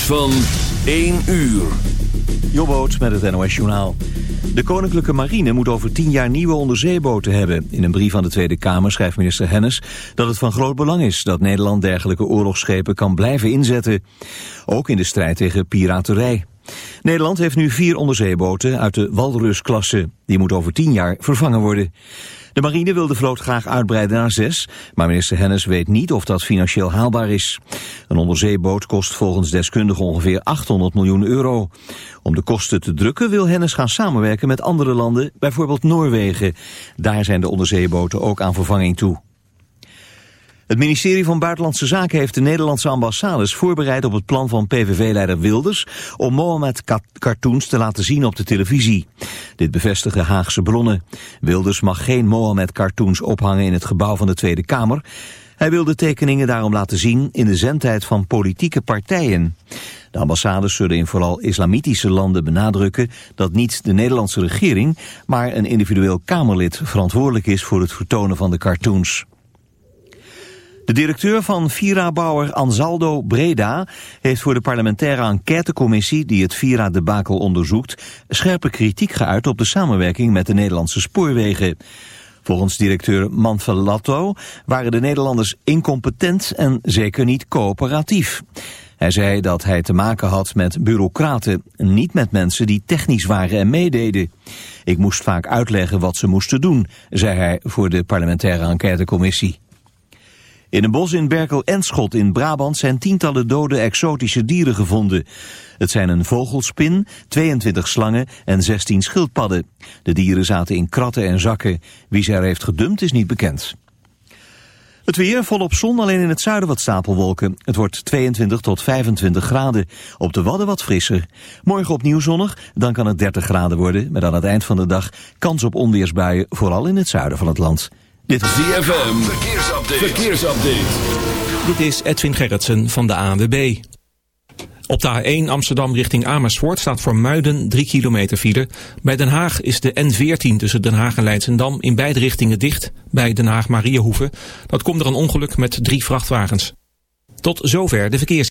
Van 1 uur. Jobboot met het NOS Journaal. De Koninklijke Marine moet over tien jaar nieuwe onderzeeboten hebben. In een brief aan de Tweede Kamer schrijft minister Hennis dat het van groot belang is dat Nederland dergelijke oorlogsschepen kan blijven inzetten. Ook in de strijd tegen piraterij. Nederland heeft nu vier onderzeeboten uit de Walrus-klasse. Die moet over tien jaar vervangen worden. De marine wil de vloot graag uitbreiden naar zes, maar minister Hennis weet niet of dat financieel haalbaar is. Een onderzeeboot kost volgens deskundigen ongeveer 800 miljoen euro. Om de kosten te drukken wil Hennis gaan samenwerken met andere landen, bijvoorbeeld Noorwegen. Daar zijn de onderzeeboten ook aan vervanging toe. Het ministerie van Buitenlandse Zaken heeft de Nederlandse ambassades voorbereid op het plan van PVV-leider Wilders om Mohammed-cartoons te laten zien op de televisie. Dit bevestigen Haagse bronnen. Wilders mag geen Mohammed-cartoons ophangen in het gebouw van de Tweede Kamer. Hij wil de tekeningen daarom laten zien in de zendtijd van politieke partijen. De ambassades zullen in vooral islamitische landen benadrukken dat niet de Nederlandse regering, maar een individueel Kamerlid verantwoordelijk is voor het vertonen van de cartoons. De directeur van Vira-bouwer Ansaldo Breda heeft voor de parlementaire enquêtecommissie die het Vira-debakel onderzoekt scherpe kritiek geuit op de samenwerking met de Nederlandse spoorwegen. Volgens directeur Manfalato waren de Nederlanders incompetent en zeker niet coöperatief. Hij zei dat hij te maken had met bureaucraten, niet met mensen die technisch waren en meededen. Ik moest vaak uitleggen wat ze moesten doen, zei hij voor de parlementaire enquêtecommissie. In een bos in Berkel-Enschot in Brabant zijn tientallen dode exotische dieren gevonden. Het zijn een vogelspin, 22 slangen en 16 schildpadden. De dieren zaten in kratten en zakken. Wie ze er heeft gedumpt is niet bekend. Het weer volop zon, alleen in het zuiden wat stapelwolken. Het wordt 22 tot 25 graden. Op de Wadden wat frisser. Morgen opnieuw zonnig, dan kan het 30 graden worden. Met aan het eind van de dag kans op onweersbuien, vooral in het zuiden van het land. Dit is ZFM. Verkeersupdate. Verkeersupdate. Dit is Edwin Gerritsen van de ANWB. Op de A1 Amsterdam richting Amersfoort staat voor Muiden 3 kilometer file. Bij Den Haag is de N14 tussen Den Haag en Leidsendam in beide richtingen dicht. Bij Den Haag Mariahoeve. Dat komt er een ongeluk met drie vrachtwagens. Tot zover de verkeers.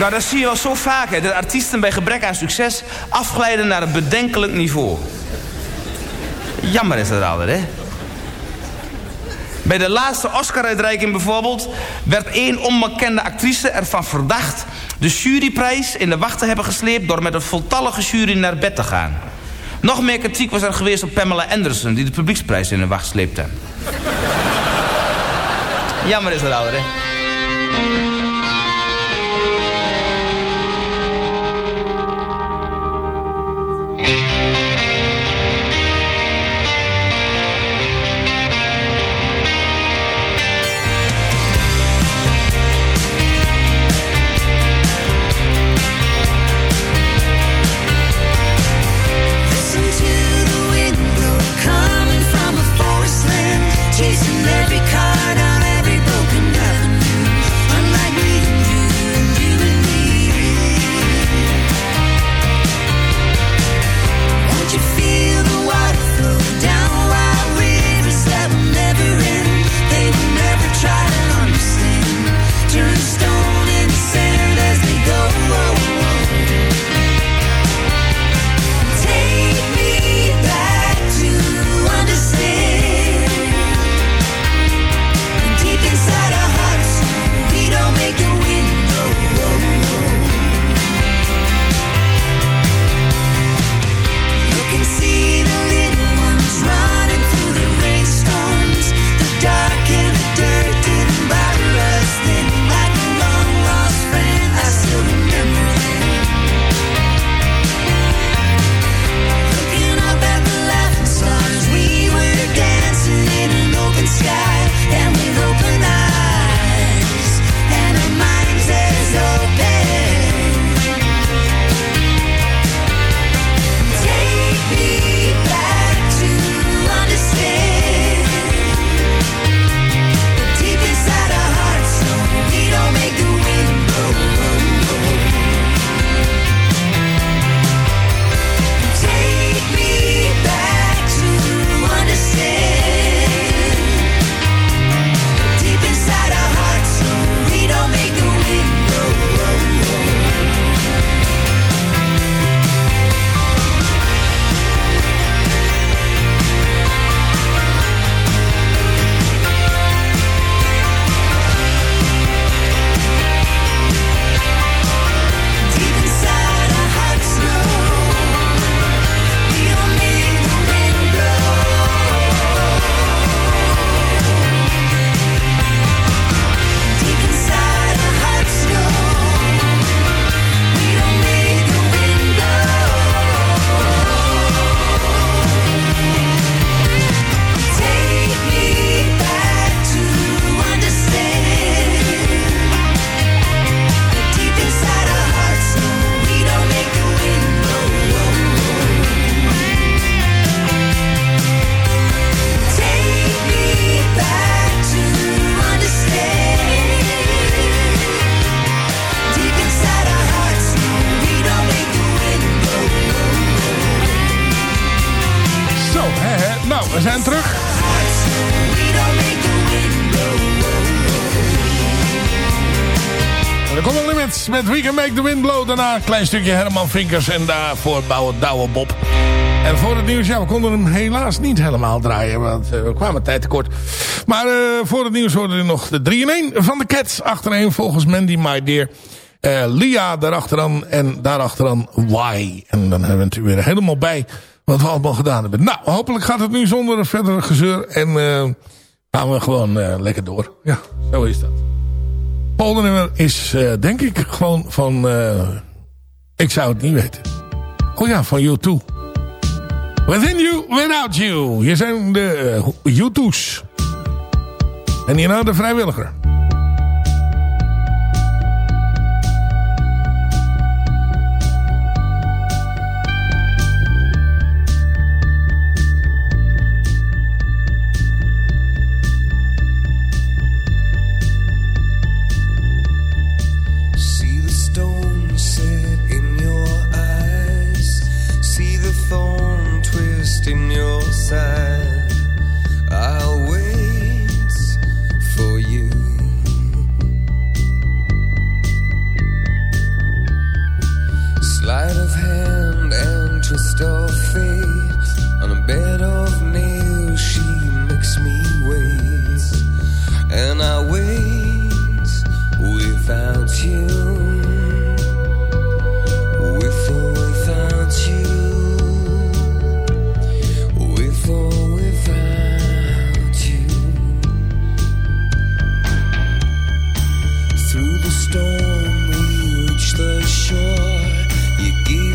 Nou, dat zie je wel zo vaak, hè. Dat artiesten bij gebrek aan succes afglijden naar een bedenkelijk niveau. Jammer is dat altijd, hè. Bij de laatste Oscar-uitreiking bijvoorbeeld... werd één onbekende actrice ervan verdacht... de juryprijs in de wacht te hebben gesleept... door met een voltallige jury naar bed te gaan. Nog meer kritiek was er geweest op Pamela Anderson... die de publieksprijs in de wacht sleepte. Jammer is dat ouder, hè? Make the Wind Blow. Daarna een klein stukje Herman Vinkers. En daarvoor bouwen Douwe Bob. En voor het nieuws, ja, we konden hem helaas niet helemaal draaien. Want uh, we kwamen tijd tekort. Maar uh, voor het nieuws hoorden we nog de 3 in 1 van de Cats. Achterin volgens Mandy My Dear. Uh, Lia daarachteraan. En daarachteraan Why. En dan hebben we natuurlijk weer helemaal bij wat we allemaal gedaan hebben. Nou, hopelijk gaat het nu zonder verdere gezeur. En gaan we gewoon lekker door. Ja, zo is dat volgende nummer is uh, denk ik gewoon van... Ik zou het niet weten. Oh ja, van U2. Within You, Without You. Hier zijn de uh, U2's. En hierna de vrijwilliger. in your side. storm, we reach the shore. You give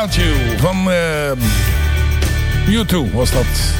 Without You van uh, U2 was dat.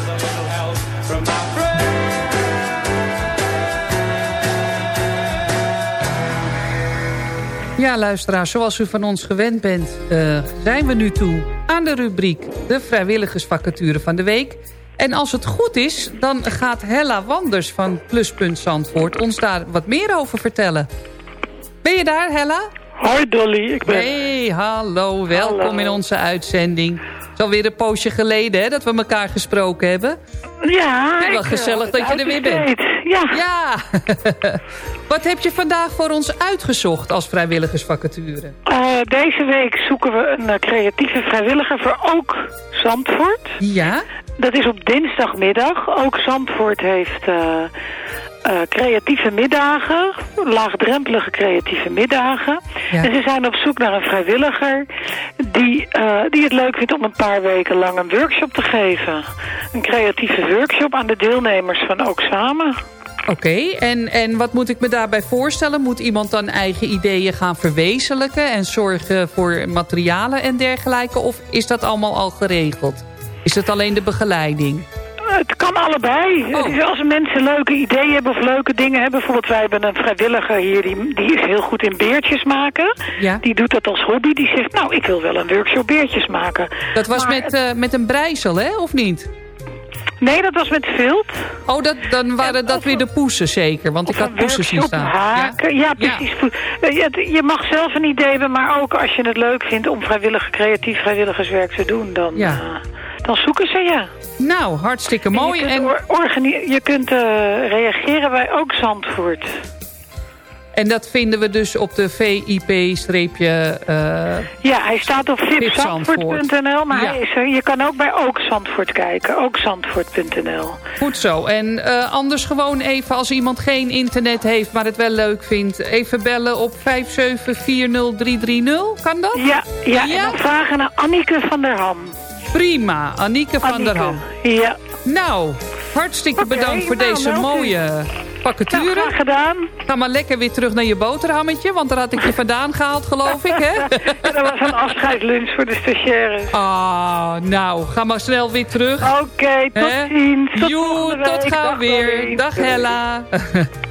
Ja, luisteraars, zoals u van ons gewend bent... Uh, zijn we nu toe aan de rubriek... de vrijwilligersvacature van de week. En als het goed is, dan gaat Hella Wanders van Pluspunt Zandvoort... ons daar wat meer over vertellen. Ben je daar, Hella? Hoi Dolly, ik ben... Hey, hallo, welkom in onze uitzending. Het is alweer een poosje geleden hè, dat we elkaar gesproken hebben. Ja. Het is wel gezellig dat je er weer bent. Ja. ja. Wat heb je vandaag voor ons uitgezocht als vrijwilligersvacature? Uh, deze week zoeken we een uh, creatieve vrijwilliger voor ook Zandvoort. Ja. Dat is op dinsdagmiddag. Ook Zandvoort heeft... Uh, uh, creatieve middagen, laagdrempelige creatieve middagen. Ja. En ze zijn op zoek naar een vrijwilliger die, uh, die het leuk vindt om een paar weken lang een workshop te geven. Een creatieve workshop aan de deelnemers van Ook Samen. Oké, okay, en, en wat moet ik me daarbij voorstellen? Moet iemand dan eigen ideeën gaan verwezenlijken en zorgen voor materialen en dergelijke? Of is dat allemaal al geregeld? Is het alleen de begeleiding? Het kan allebei. Oh. Als mensen leuke ideeën hebben of leuke dingen hebben. Bijvoorbeeld wij hebben een vrijwilliger hier. Die, die is heel goed in beertjes maken. Ja. Die doet dat als hobby. Die zegt nou ik wil wel een workshop beertjes maken. Dat was maar, met, uh, met een breisel hè of niet? Nee, dat was met vilt. Oh, dat, dan waren dat weer de poesen zeker. Want ik had poesen zien staan. Haken. Ja, ja precies. Ja. Je, je mag zelf een idee hebben. Maar ook als je het leuk vindt om vrijwillig, creatief vrijwilligerswerk te doen. Dan, ja. uh, dan zoeken ze je. Nou, hartstikke mooi. En je kunt, en... je kunt uh, reageren bij Ook Zandvoort. En dat vinden we dus op de VIP-streepje... Uh, ja, hij staat op vipzandvoort.nl, maar ja. hij is er, je kan ook bij Ook Zandvoort kijken. Ookzandvoort.nl. Goed zo. En uh, anders gewoon even, als iemand geen internet heeft... maar het wel leuk vindt, even bellen op 5740330. Kan dat? Ja, ja, ja? en dan vragen naar Annike van der Ham. Prima, Annieke van der Ham. Ja. Nou, hartstikke okay, bedankt voor nou, deze mooie vacature. Nou, gedaan. Ga maar lekker weer terug naar je boterhammetje, want daar had ik je vandaan gehaald, geloof ik, hè? dat was een afscheidlunch voor de stagiaires. Ah, nou, ga maar snel weer terug. Oké, okay, tot He? ziens. Tot Joe, tot gauw Dag weer. Dag Hella.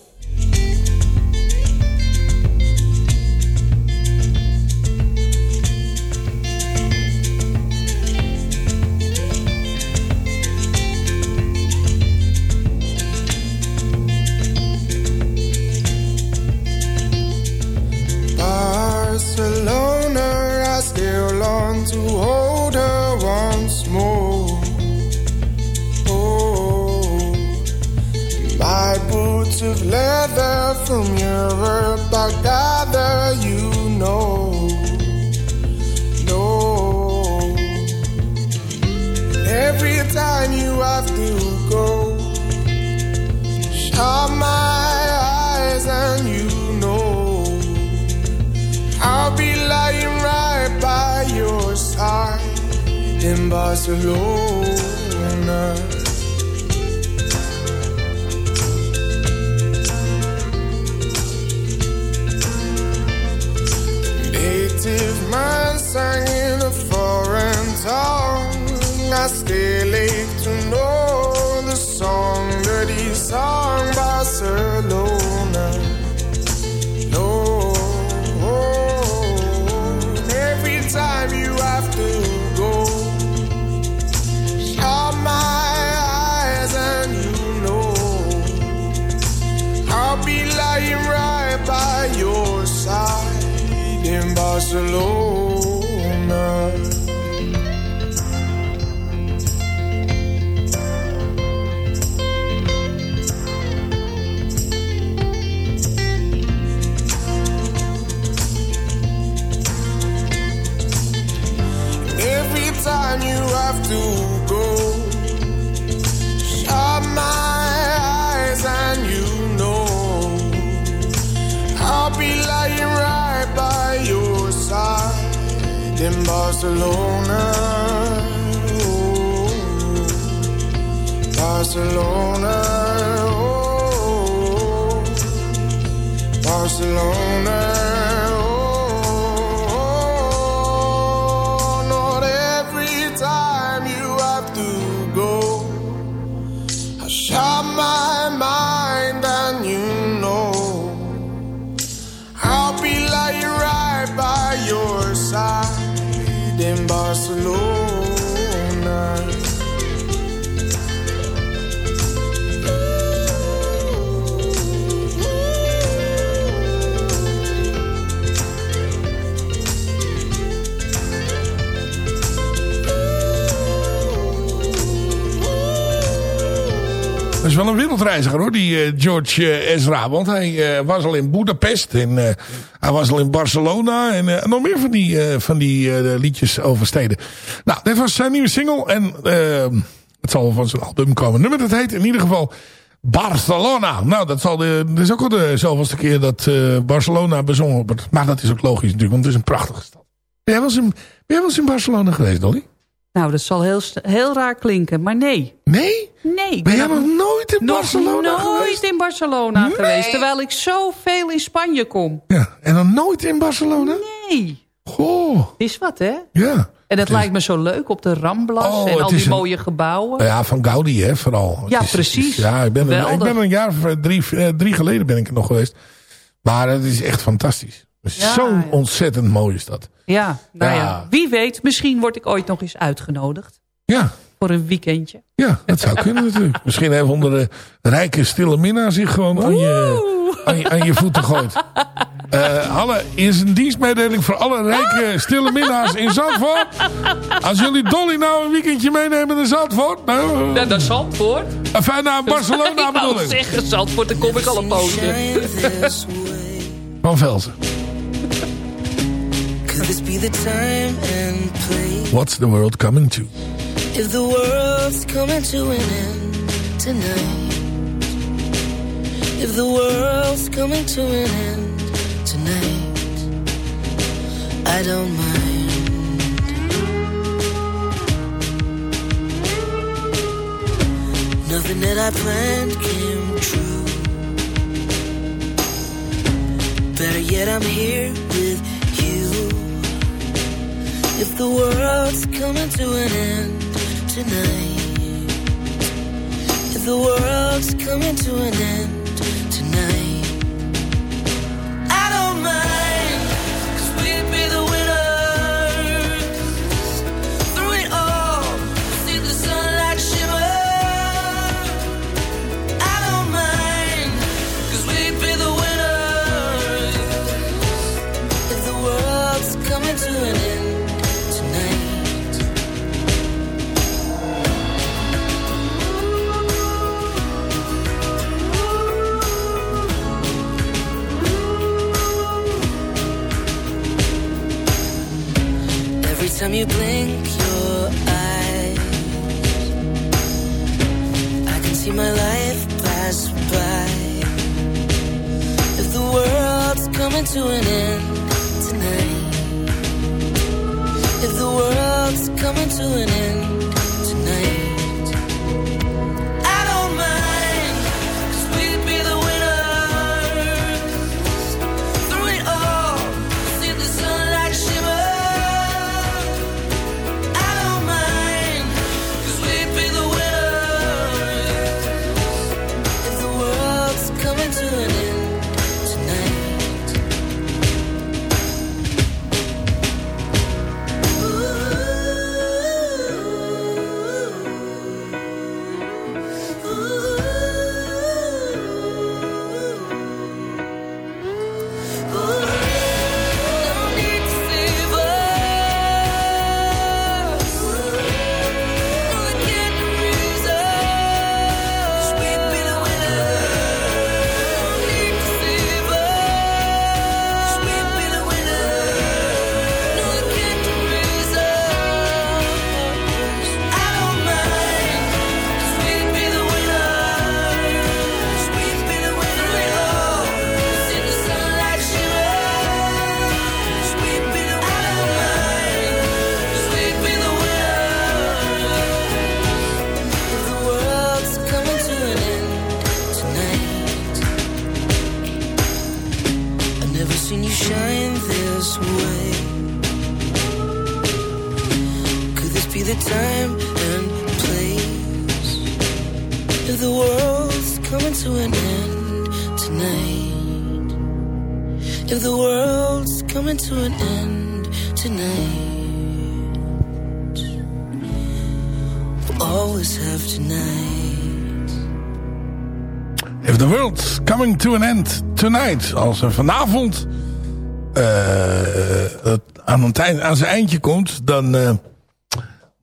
In Barcelona. Oh, Barcelona. Oh, Barcelona. Wereldreiziger hoor, die eh, George eh, Ezra. Want hij eh, was al in Budapest en hij was al in Barcelona. En nog meer van die, van die liedjes over steden. Nou, dit was zijn nieuwe single. En het zal van zijn album komen. Nummer dat heet in ieder geval Barcelona. Nou, dat, zal de, is ook al de zoveelste keer dat Barcelona bezongen wordt. Maar dat is ook logisch natuurlijk, want het is een prachtige stad. Ben jij wel eens in, ben jij wel eens in Barcelona geweest, Dolly? Nou, dat zal heel, heel raar klinken, maar nee. Nee? Nee. Ben jij nog nooit in nog Barcelona nooit geweest? in Barcelona Nee. geweest. Terwijl ik zoveel in Spanje kom. Ja, en dan nooit in Barcelona? Nee. Goh. Is wat, hè? Ja. En het lijkt me zo leuk op de Ramblas Oh, en al die een- mooie gebouwen. Ja, van Gaudi hè, vooral. Ja, is- het is- precies. ja, ik ben, er, ik ben er een jaar of drie, eh, drie geleden ben ik er nog geweest. Maar het is echt fantastisch. Het is Ja, Zo'n ja. ontzettend mooie stad. Ja, nou ja. Ja. Wie weet, misschien word ik ooit nog eens uitgenodigd. Ja. Voor een weekendje. Ja, dat zou kunnen natuurlijk. Misschien even onder de rijke stille minnaar zich gewoon aan je, aan je, aan je voeten gooit. Eh alle, is een dienstmededeling voor alle rijke stille minnaars in Zandvoort. Als jullie Dolly nou een weekendje meenemen naar Zandvoort. Nou, Ja, naar Zandvoort. Enfin, naar Barcelona ik bedoel ik. zeggen, Zandvoort, dan kom ik al een poosje. Van Velzen. Could this be the time and place? What's the world coming to? If the world's coming to an end tonight. If the world's coming to an end tonight. I don't mind. Nothing that I planned came true. Better yet, I'm here with. If the world's coming to an end tonight. If the world's coming to an end time you blink your eyes, I can see my life pass by. If the world's coming to an end tonight, if the world's coming to an end tonight. If the world's coming to an end tonight. Als er vanavond het aan, een tijd, aan zijn eindje komt, dan... Uh,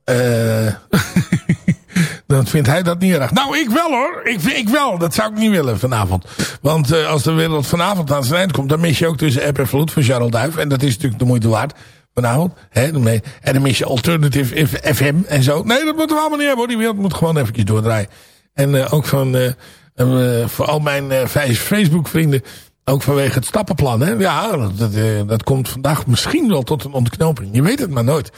uh, dan vindt hij dat niet erg. Nou, ik wel hoor. Ik, ik wel. Dat zou ik niet willen vanavond. Want als de wereld vanavond aan zijn eind komt... dan mis je ook tussen app en vloed van Charles Duif. En dat is natuurlijk de moeite waard vanavond. Hè, en dan mis je Alternative FM en zo. Nee, dat moeten we allemaal niet hebben hoor. Die wereld moet gewoon eventjes doordraaien. En uh, ook van... Uh, uh, voor al mijn Facebook vrienden... ook vanwege het stappenplan. Hè? Ja, dat, dat, komt vandaag misschien wel tot een ontknoping. Je weet het maar nooit.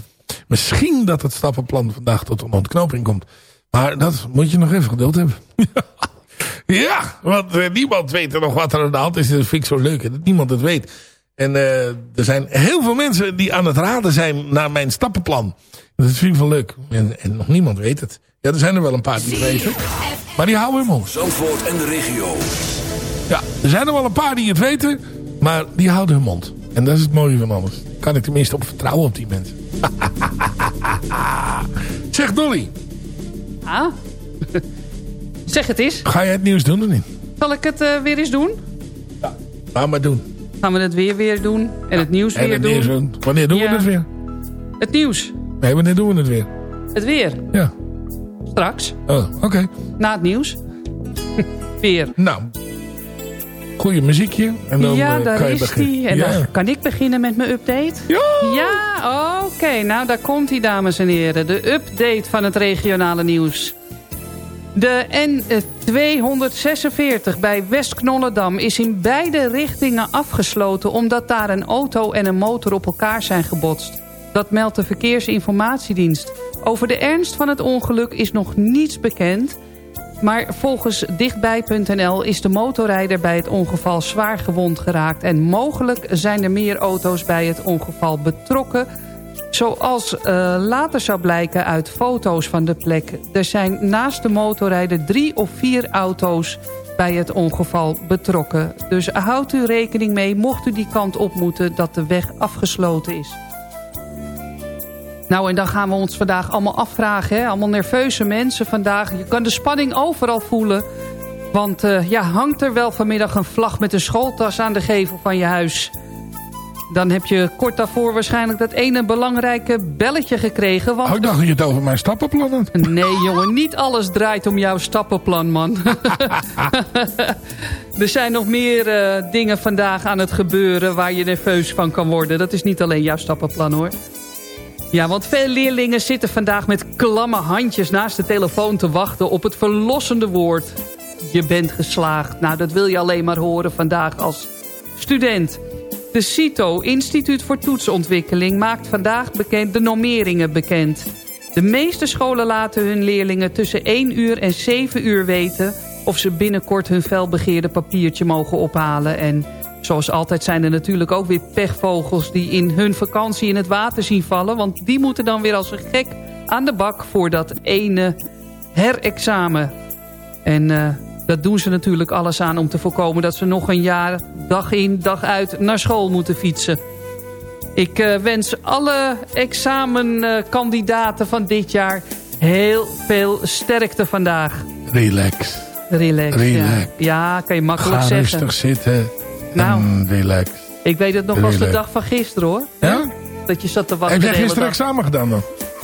Misschien dat het stappenplan vandaag tot een ontknoping komt. Maar dat moet je nog even geduld hebben. ja, want niemand weet er nog wat er aan de hand is. Dat vind ik zo leuk, dat niemand het weet. En uh, er zijn heel veel mensen die aan het raden zijn naar mijn stappenplan. Dat vind ik wel leuk. En, en nog niemand weet het. Ja, er zijn er wel een paar die het weten. Maar die houden hun mond. Zandvoort en de regio. Ja, er zijn er wel een paar die het weten. Maar die houden hun mond. En dat is het mooie van alles. Kan ik tenminste op vertrouwen op die mensen. zeg Dolly. Ah. zeg het eens. Ga je het nieuws doen of niet? Zal ik het uh, weer eens doen? Ja, laat maar doen. Gaan we het weer weer doen. En het nieuws en weer het doen. Nieuws doen. Wanneer doen Ja. we het weer? Het nieuws. Nee, wanneer doen we het weer? Het weer. Ja. Straks. Oh, oké. Na het nieuws. weer. Nou. Goeie muziekje. En dan ja, eh, daar kan je is beginnen. hij. En ja. dan kan ik beginnen met mijn update. Ja! Ja, oké. Nou, daar komt hij, dames en heren. De update van het regionale nieuws. De N246 bij West-Knollendam is in beide richtingen afgesloten... omdat daar een auto en een motor op elkaar zijn gebotst. Dat meldt de Verkeersinformatiedienst. Over de ernst van het ongeluk is nog niets bekend... Maar volgens dichtbij.nl is de motorrijder bij het ongeval zwaar gewond geraakt... en mogelijk zijn er meer auto's bij het ongeval betrokken... Zoals uh, later zou blijken uit foto's van de plek. Er zijn naast de motorrijder drie of vier auto's bij het ongeval betrokken. Dus houdt u rekening mee, mocht u die kant op moeten... dat de weg afgesloten is. Nou, en dan gaan we ons vandaag allemaal afvragen. Hè? Allemaal nerveuze mensen vandaag. Je kan de spanning overal voelen. Want uh, ja, hangt er wel vanmiddag een vlag met een schooltas aan de gevel van je huis... Dan heb je kort daarvoor waarschijnlijk dat ene belangrijke belletje gekregen. Want... Oh, ik dacht dat je het over mijn stappenplan had. Nee jongen, niet alles draait om jouw stappenplan man. er zijn nog meer uh, dingen vandaag aan het gebeuren waar je nerveus van kan worden. Dat is niet alleen jouw stappenplan hoor. Ja, want veel leerlingen zitten vandaag met klamme handjes naast de telefoon te wachten op het verlossende woord. Je bent geslaagd. Nou, dat wil je alleen maar horen vandaag als student. De CITO, Instituut voor Toetsontwikkeling, maakt vandaag bekend de normeringen bekend. De meeste scholen laten hun leerlingen tussen 1 uur en 7 uur weten... of ze binnenkort hun felbegeerde papiertje mogen ophalen. En zoals altijd zijn er natuurlijk ook weer pechvogels... die in hun vakantie in het water zien vallen... want die moeten dan weer als een gek aan de bak voor dat ene herexamen. En... Uh, dat doen ze natuurlijk alles aan om te voorkomen dat ze nog een jaar dag in dag uit naar school moeten fietsen. Ik uh, wens alle examenkandidaten van dit jaar heel veel sterkte vandaag. Relax. Relax, Relax. Ja. ja, kan je makkelijk Ga zeggen. rustig zitten nou, en relax. Ik weet het nog relax. als de dag van gisteren hoor. Ja? Dat je zat te wachten Heb jij gisteren dag. examen gedaan dan?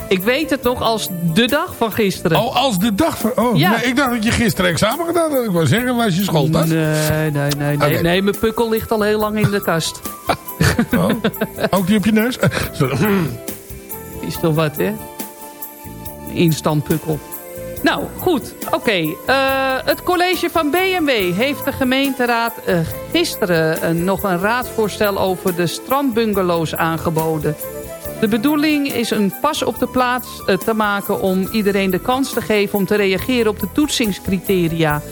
Ik weet het nog als de dag van gisteren. Oh, als de dag van... Oh, Ja. nee, ik dacht dat je gisteren examen gedaan had. Ik wou zeggen, was je schooltas? Nee, nee, nee. Nee, mijn pukkel ligt al heel lang in de kast. Oh, ook die op je neus? Is toch wat, hè? Instantpukkel. Nou, goed. Oké. Eh, het college van BMW heeft de gemeenteraad eh, gisteren eh, nog een raadsvoorstel over de strandbungalows aangeboden. De bedoeling is een pas op de plaats eh, te maken om iedereen de kans te geven om te reageren op de toetsingscriteria.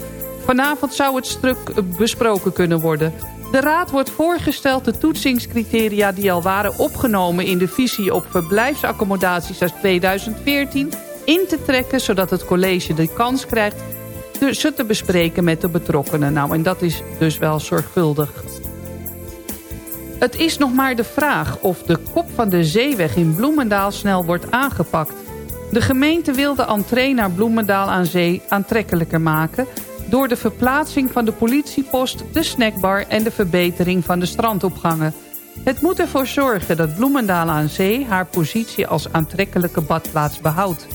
Vanavond zou het stuk besproken kunnen worden. De Raad wordt voorgesteld de toetsingscriteria die al waren opgenomen... in de visie op verblijfsaccommodaties uit 2014 in te trekken... zodat het college de kans krijgt ze te bespreken met de betrokkenen. Nou, en dat is dus wel zorgvuldig. Het is nog maar de vraag of de kop van de zeeweg in Bloemendaal snel wordt aangepakt. De gemeente wil de entree naar Bloemendaal aan zee aantrekkelijker maken... door de verplaatsing van de politiepost, de snackbar en de verbetering van de strandopgangen. Het moet ervoor zorgen dat Bloemendaal aan zee haar positie als aantrekkelijke badplaats behoudt.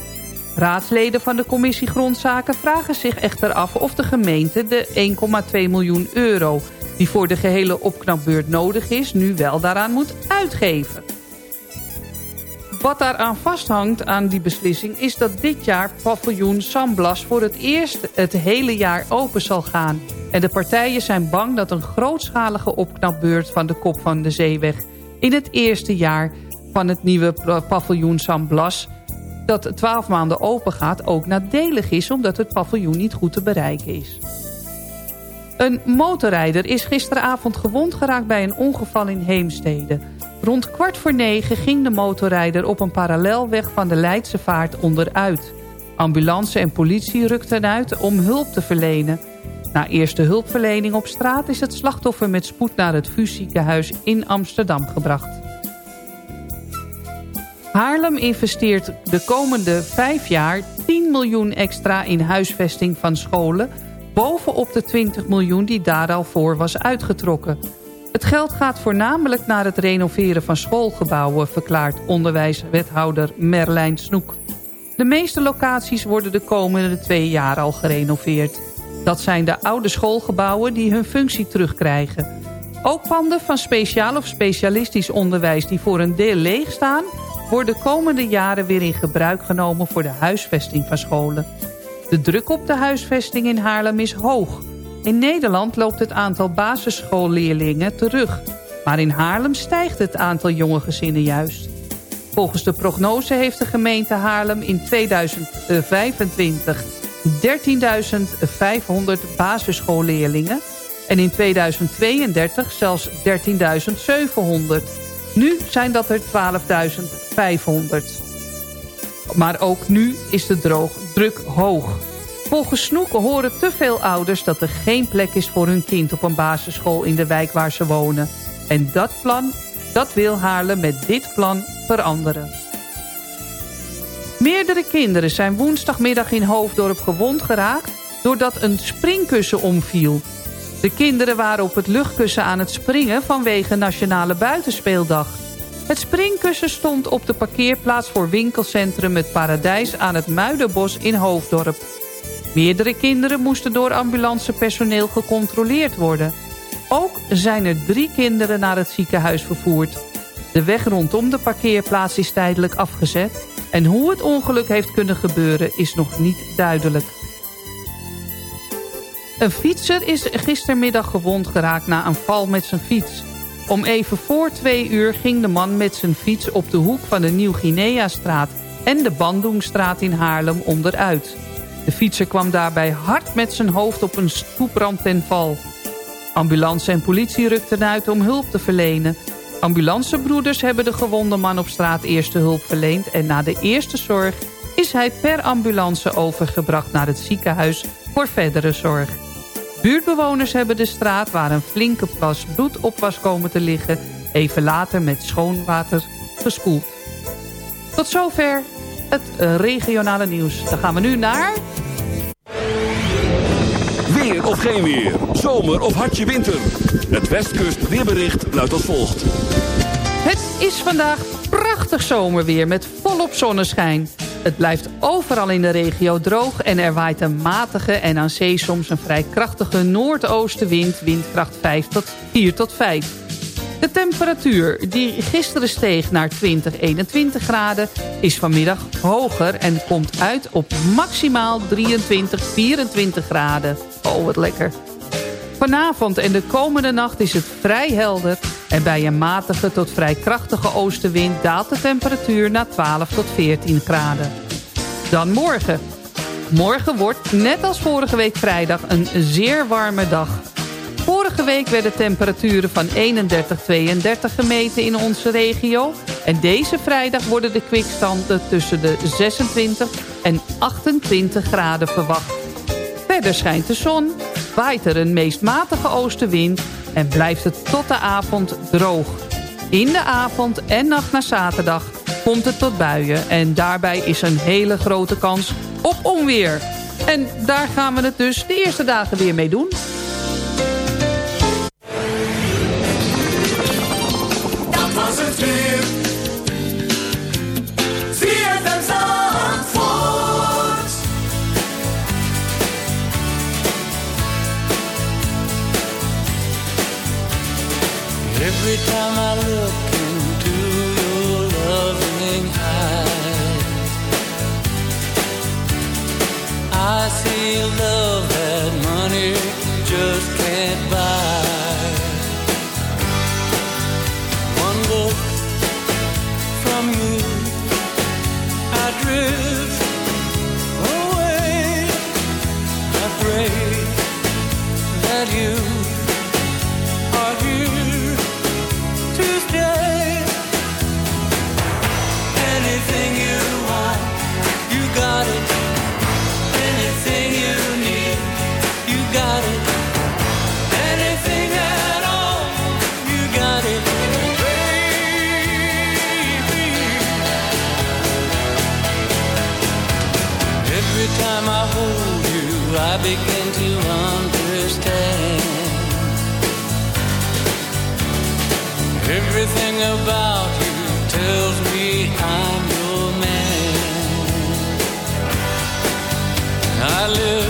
Raadsleden van de commissie Grondzaken vragen zich echter af of de gemeente de 1,2 miljoen euro die voor de gehele opknapbeurt nodig is, nu wel daaraan moet uitgeven. Wat daaraan vasthangt aan die beslissing is dat dit jaar paviljoen Samblas voor het eerst het hele jaar open zal gaan. En de partijen zijn bang dat een grootschalige opknapbeurt van de kop van de zeeweg in het eerste jaar van het nieuwe paviljoen Samblas dat 12 maanden open gaat ook nadelig is omdat het paviljoen niet goed te bereiken is. Een motorrijder is gisteravond gewond geraakt bij een ongeval in Heemstede. Rond kwart voor negen ging de motorrijder op een parallelweg van de Leidse Vaart onderuit. Ambulance en politie rukten uit om hulp te verlenen. Na eerste hulpverlening op straat is het slachtoffer met spoed naar het VU ziekenhuis in Amsterdam gebracht. Haarlem investeert de komende vijf jaar 10 miljoen extra in huisvesting van scholen bovenop de 20 miljoen die daar al voor was uitgetrokken. Het geld gaat voornamelijk naar het renoveren van schoolgebouwen... verklaart onderwijswethouder Merlijn Snoek. De meeste locaties worden de komende twee jaar al gerenoveerd. Dat zijn de oude schoolgebouwen die hun functie terugkrijgen. Ook panden van speciaal of specialistisch onderwijs die voor een deel leeg staan... worden de komende jaren weer in gebruik genomen voor de huisvesting van scholen. De druk op de huisvesting in Haarlem is hoog. In Nederland loopt het aantal basisschoolleerlingen terug. Maar in Haarlem stijgt het aantal jonge gezinnen juist. Volgens de prognose heeft de gemeente Haarlem in 2025 13.500 basisschoolleerlingen... en in 2032 zelfs 13.700. Nu zijn dat er 12.500. Maar ook nu is de droog druk hoog. Volgens Snoeken horen te veel ouders dat er geen plek is voor hun kind op een basisschool in de wijk waar ze wonen. En dat plan, dat wil Haarlem met dit plan veranderen. Meerdere kinderen zijn woensdagmiddag in Hoofddorp gewond geraakt doordat een springkussen omviel. De kinderen waren op het luchtkussen aan het springen vanwege Nationale Buitenspeeldag. Het springkussen stond op de parkeerplaats voor winkelcentrum Het Paradijs aan het Muidenbos in Hoofddorp. Meerdere kinderen moesten door ambulancepersoneel gecontroleerd worden. Ook zijn er drie kinderen naar het ziekenhuis vervoerd. De weg rondom de parkeerplaats is tijdelijk afgezet... en hoe het ongeluk heeft kunnen gebeuren is nog niet duidelijk. Een fietser is gistermiddag gewond geraakt na een val met zijn fiets... Om even voor twee uur ging de man met zijn fiets op de hoek van de Nieuw-Guinea-straat en de Bandungstraat in Haarlem onderuit. De fietser kwam daarbij hard met zijn hoofd op een stoeprand ten val. Ambulance en politie rukten uit om hulp te verlenen. Ambulancebroeders hebben de gewonde man op straat eerste hulp verleend... en na de eerste zorg is hij per ambulance overgebracht naar het ziekenhuis voor verdere zorg. Buurtbewoners hebben de straat waar een flinke plas bloed op was komen te liggen... even later met schoon water gespoeld. Tot zover het regionale nieuws. Dan gaan we nu naar... Weer of geen weer, zomer of hartje winter. Het Westkust weerbericht luidt als volgt. Het is vandaag prachtig zomerweer met volop zonneschijn. Het blijft overal in de regio droog en er waait een matige en aan zee soms een vrij krachtige noordoostenwind, windkracht 5 tot 4 tot 5. De temperatuur die gisteren steeg naar 20, 21 graden is vanmiddag hoger en komt uit op maximaal 23, 24 graden. Oh, wat lekker. Vanavond en de komende nacht is het vrij helder... en bij een matige tot vrij krachtige oostenwind daalt de temperatuur naar 12 tot 14 graden. Dan morgen. Morgen wordt, net als vorige week vrijdag, een zeer warme dag. Vorige week werden temperaturen van 31, 32 gemeten in onze regio. En deze vrijdag worden de kwikstanden tussen de 26 en 28 graden verwacht. Verder schijnt de zon, waait er een meest matige oostenwind... en blijft het tot de avond droog. In de avond en nacht naar zaterdag komt het tot buien... en daarbij is een hele grote kans op onweer. En daar gaan we het dus de eerste dagen weer mee doen. Time I look into your loving eyes, I see love I begin to understand. Everything about you tells me I'm your man. I live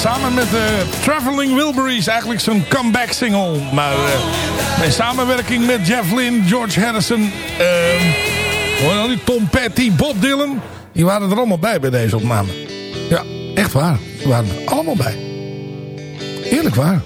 samen met de Traveling Wilburys. Eigenlijk zijn comeback single. Maar eh, in samenwerking met Jeff Lynne, George Harrison... ehm hoor die Tom Petty, Bob Dylan. Die waren er allemaal bij bij deze opname. Ja, echt waar. Ze waren er allemaal bij. Eerlijk waar.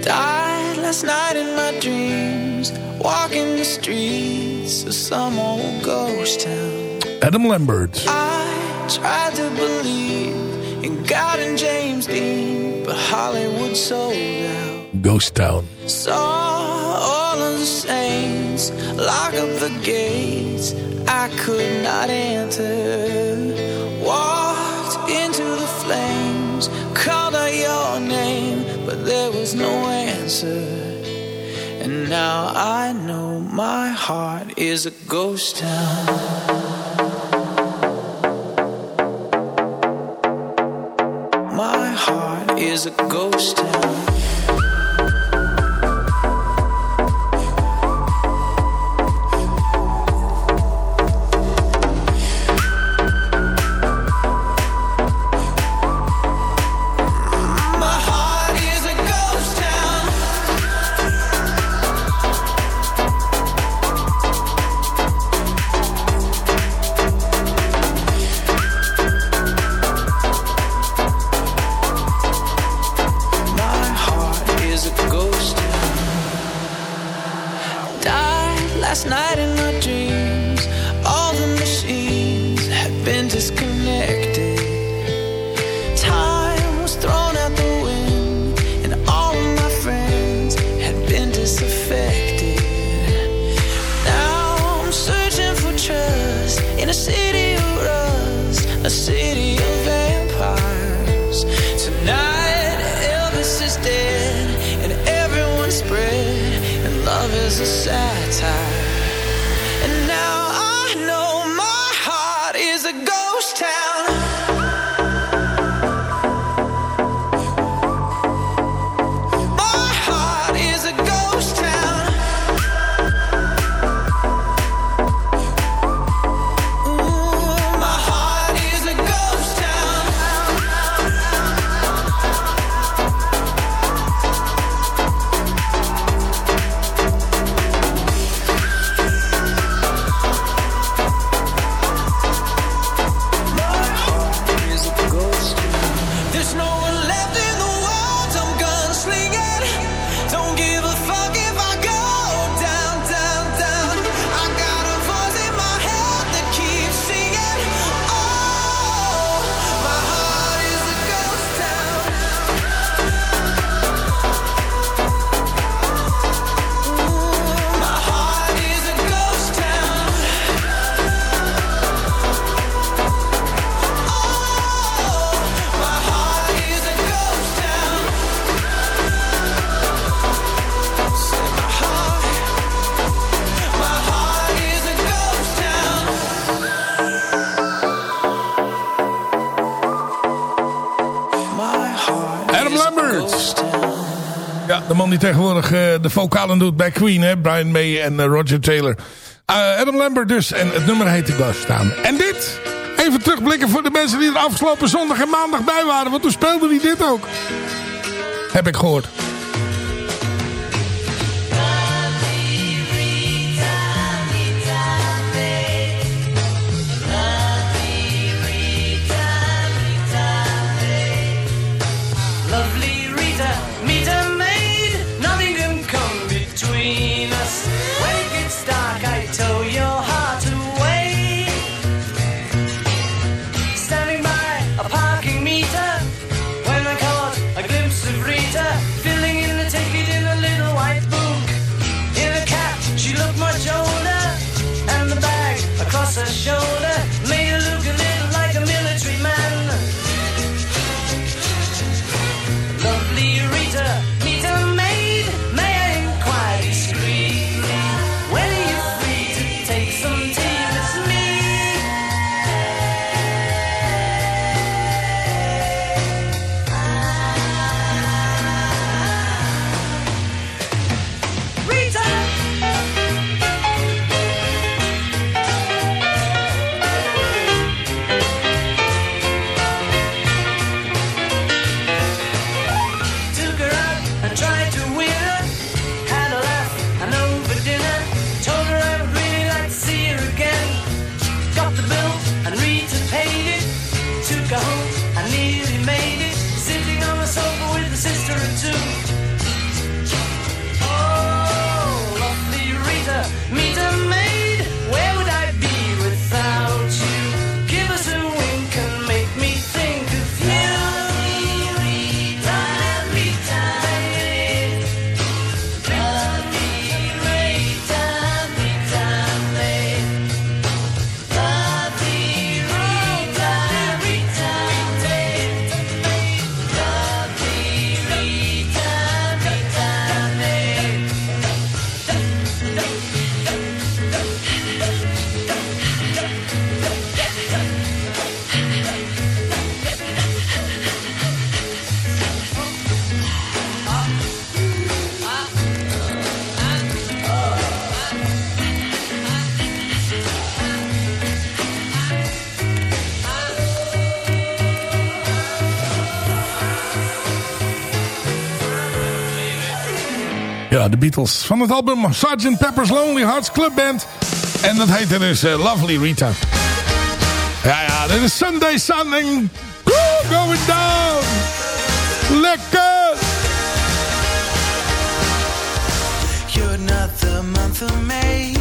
Died last night in my dreams, walking the streets of some old ghost town. Adam Lambert. I tried to believe in God and James Dean, but Hollywood sold out. Ghost Town. Saw all of the saints lock up the gates. I could not enter. Walked into the flames, called out your name, but there was no answer. And now I know my heart is a ghost town. Is a ghost town. Ja, de man die tegenwoordig eh, de vocalen doet bij Queen, hè? Brian May en eh, Roger Taylor. Eh, Adam Lambert dus, en het nummer heet Ik Blijf Staan. En dit, even terugblikken voor de mensen die er afgelopen zondag en maandag bij waren, want toen speelde hij dit ook. Heb ik gehoord. Beatles. Van het album Sgt. Pepper's Lonely Hearts Club Band. En dat heette dus uh, Lovely Rita. Ja, ja, dit is Sunday Sun en Going Down. Lekker! You're not the month of May.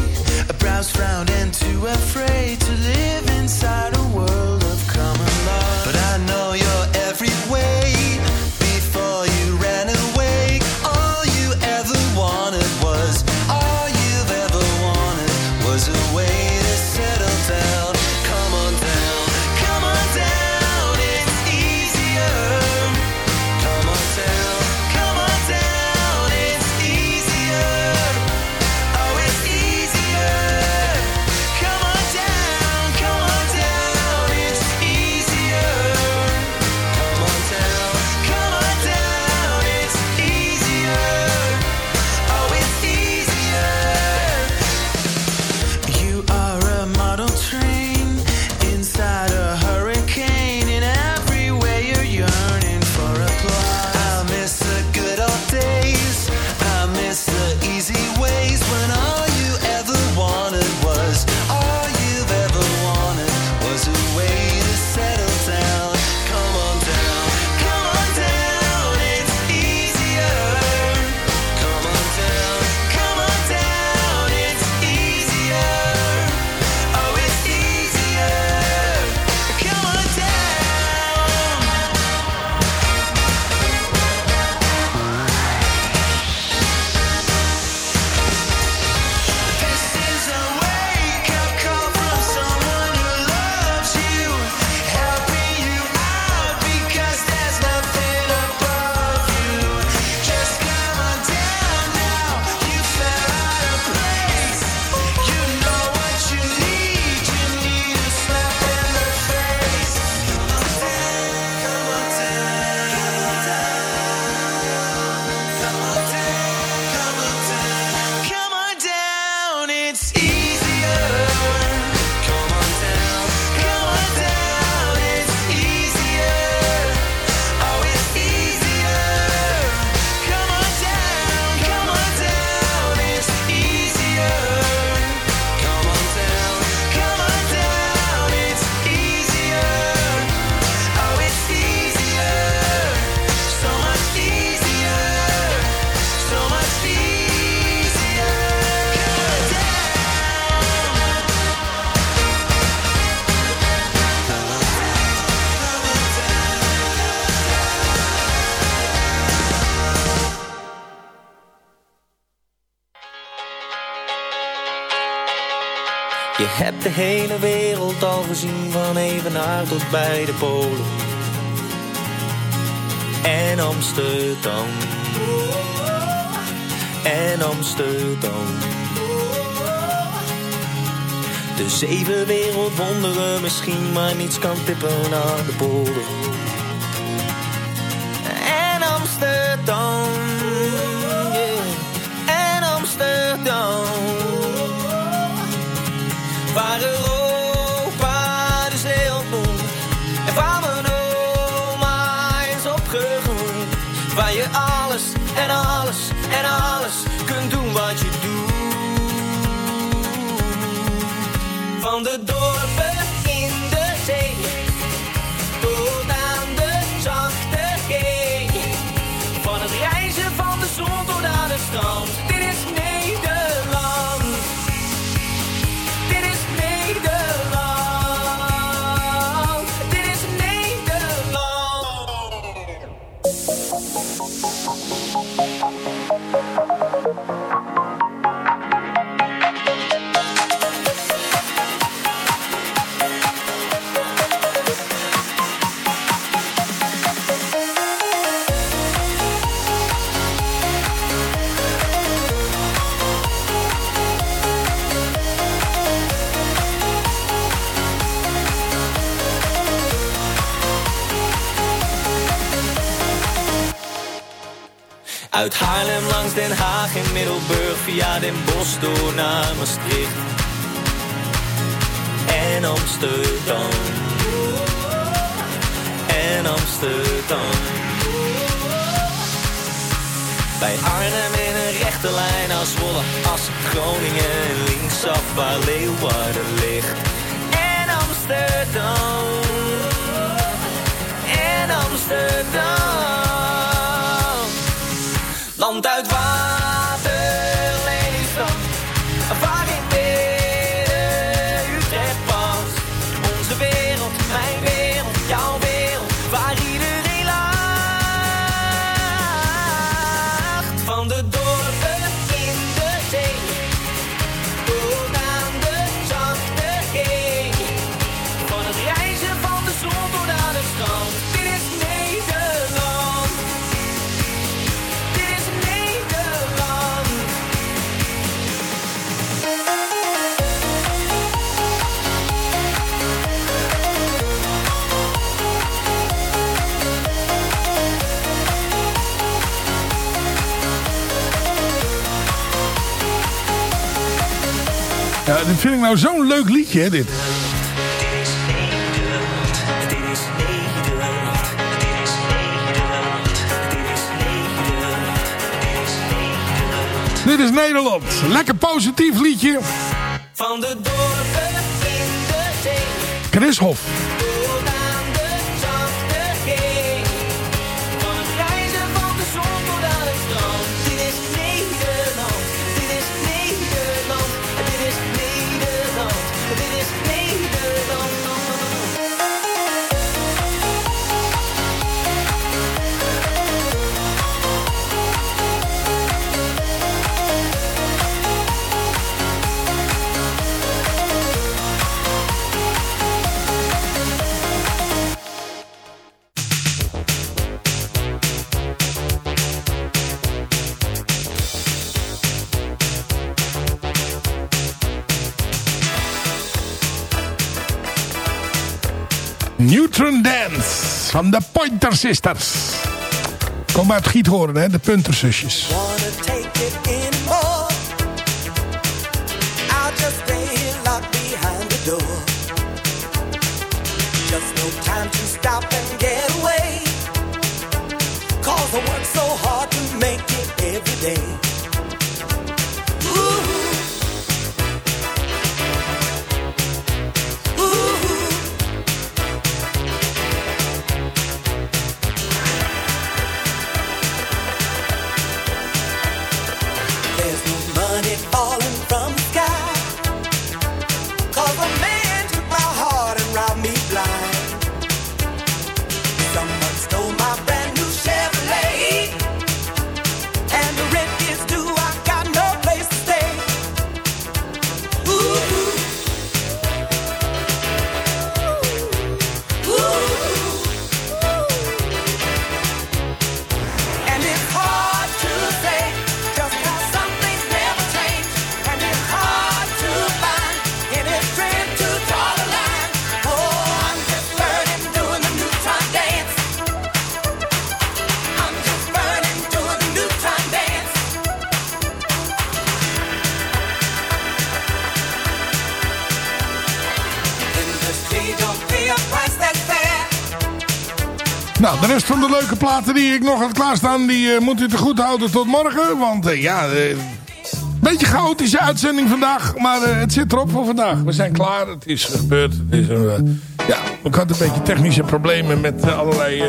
A brows round and too afraid to live. heb de hele wereld al gezien, van Evenaar tot bij de Polen en Amsterdam. En Amsterdam. De zeven wereldwonderen misschien, maar niets kan tippen naar de polen En Amsterdam. En Amsterdam. on the Uit Haarlem langs Den Haag in Middelburg via Den Bosch door naar Maastricht en Amsterdam. En Amsterdam. Bij Arnhem in een rechte lijn als Wolle, als Groningen linksaf waar Leeuwarden ligt. En Amsterdam. En Amsterdam land uit waar. Vind ik nou zo'n leuk liedje, hè, dit. Dit is Nederland. Lekker positief liedje. Van de dorpen in de zee. Chris Hof. De Pointer Sisters. Kom uit Giethoorn, hè, de Punterzusjes. Just no work so hard to make it every day. De rest van de leuke platen die ik nog had klaarstaan... die eh, moet u te goed houden tot morgen. Want eh, ja, eh, beetje chaotische uitzending vandaag. Maar eh, het zit erop voor vandaag. We zijn klaar. Het is gebeurd. Het is, een, ja, ik had een beetje technische problemen met eh, allerlei eh,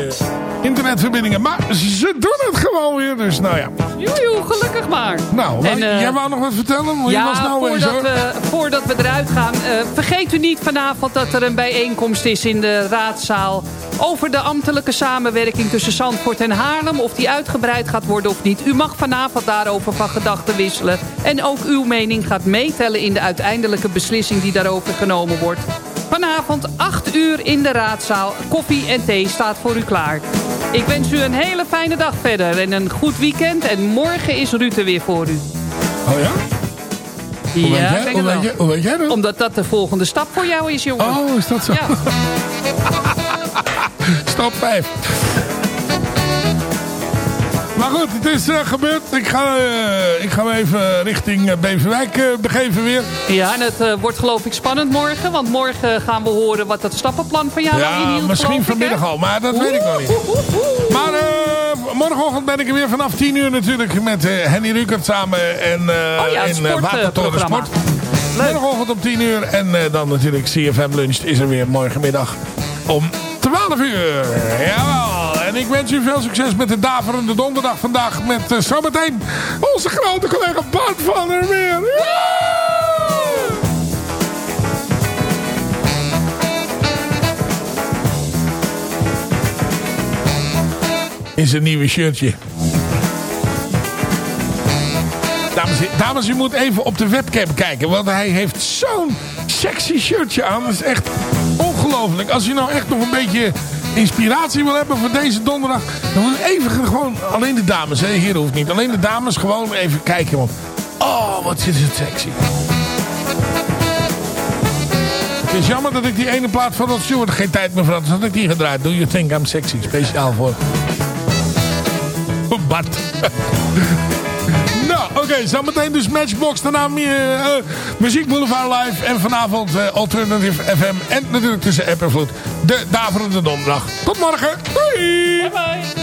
internetverbindingen. Maar ze doen het gewoon weer. Dus nou ja. Joejoe, gelukkig maar. Nou, En, eh, jij wou nog wat vertellen? Ja, was nou voordat, we, voordat we eruit gaan. eh, vergeet u niet vanavond dat er een bijeenkomst is in de raadzaal... over de ambtelijke samenwerking tussen Zandvoort en Haarlem. Of die uitgebreid gaat worden of niet. U mag vanavond daarover van gedachten wisselen. En ook uw mening gaat meetellen in de uiteindelijke beslissing die daarover genomen wordt. Vanavond 8 uur in de raadzaal. Koffie en thee staat voor u klaar. Ik wens u een hele fijne dag verder en een goed weekend. En morgen is Ruud er weer voor u. Oh ja? Hoe weet Ja, jij- hoe weet jij- hoe weet jij dat? Omdat dat de volgende stap voor jou is, jongen. Oh, is dat zo? Ja. Stap 5. Maar goed, het is eh, gebeurd. Ik ga, eh, ik ga even richting eh, Beverwijk begeven weer. Ja, en het wordt geloof ik spannend morgen. Want morgen gaan we horen wat dat stappenplan van jou nou Ja, inhield. misschien ik, vanmiddag al, maar dat weet ik nog niet. Maar morgenochtend ben ik er weer vanaf 10 uur natuurlijk met Henny Rukert samen en Oh ja, het in Watertoren sportprogramma. Sport. Morgenochtend om 10 uur en dan natuurlijk CFM Lunch is er weer morgenmiddag om 12 uur. Jawel. En ik wens u veel succes met de daverende donderdag vandaag met eh, zometeen onze grote collega Bart van der Meer. In zijn nieuwe shirtje. Dames, dames, u moet even op de webcam kijken. Want hij heeft zo'n sexy shirtje aan. Dat is echt ongelooflijk. Als u nou echt nog een beetje inspiratie wil hebben voor deze donderdag. Dan moet even gewoon... Alleen de dames, hè. Hier hoeft niet. Alleen de dames gewoon even kijken. Want, oh, wat is het sexy. Het is jammer dat ik die ene plaat van Rod Stewart geen tijd meer had. Had ik die gedraaid. Do You Think I'm Sexy? Speciaal voor... Bart. nou, oké. Zometeen dus Matchbox. Daarna meer, uh, Muziek Boulevard Live. En vanavond uh, Alternative FM. En natuurlijk tussen app en vloed. De Daverende Donderdag. Tot morgen. Doei. Bye bye.